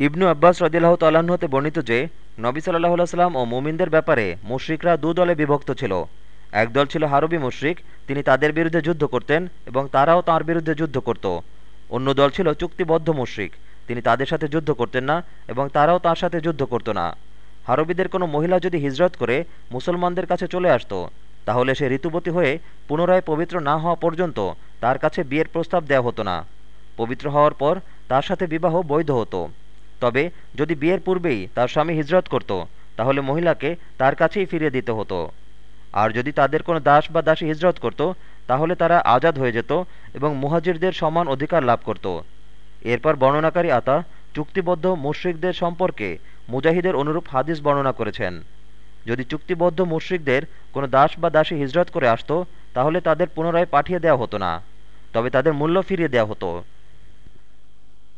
ইবনু আব্বাস রদিল্লাহ তাল্লাহ্ন হতে বর্ণিত যে, নবী সাল্লাহ সাল্লাম ও মুমিনদের ব্যাপারে মুশরিকরা দু দলে বিভক্ত ছিল। একদল ছিল হারবি মুশরিক, তিনি তাদের বিরুদ্ধে যুদ্ধ করতেন এবং তারাও তাঁর বিরুদ্ধে যুদ্ধ করত। অন্য দল ছিল চুক্তিবদ্ধ মুশরিক, তিনি তাদের সাথে যুদ্ধ করতেন না এবং তারাও তার সাথে যুদ্ধ করত না। হারবিদের কোনো মহিলা যদি হিজরত করে মুসলমানদের কাছে চলে আসত, তাহলে সে ঋতুবতী হয়ে পুনরায় পবিত্র না হওয়া পর্যন্ত তার কাছে বিয়ের প্রস্তাব দেওয়া হতো না। পবিত্র হওয়ার পর তার সাথে বিবাহ বৈধ হতো। তবে যদি বিয়ের পূর্বেই তার স্বামী হিজরত করত, তাহলে মহিলাকে তার কাছেই ফিরিয়ে দিতে হতো। আর যদি তাদের কোনো দাস বা দাসী হিজরত করত, তাহলে তারা আজাদ হয়ে যেত এবং মুহাজিরদের সমান অধিকার লাভ করত। এরপর বর্ণনাকারী আতা চুক্তিবদ্ধ মুশ্রিকদের সম্পর্কে মুজাহিদের অনুরূপ হাদিস বর্ণনা করেছেন। যদি চুক্তিবদ্ধ মুশ্রিকদের কোনো দাস বা দাসী হিজরত করে আসত, তাহলে তাদের পুনরায় পাঠিয়ে দেওয়া হতো না, তবে তাদের মূল্য ফিরিয়ে দেওয়া হতো।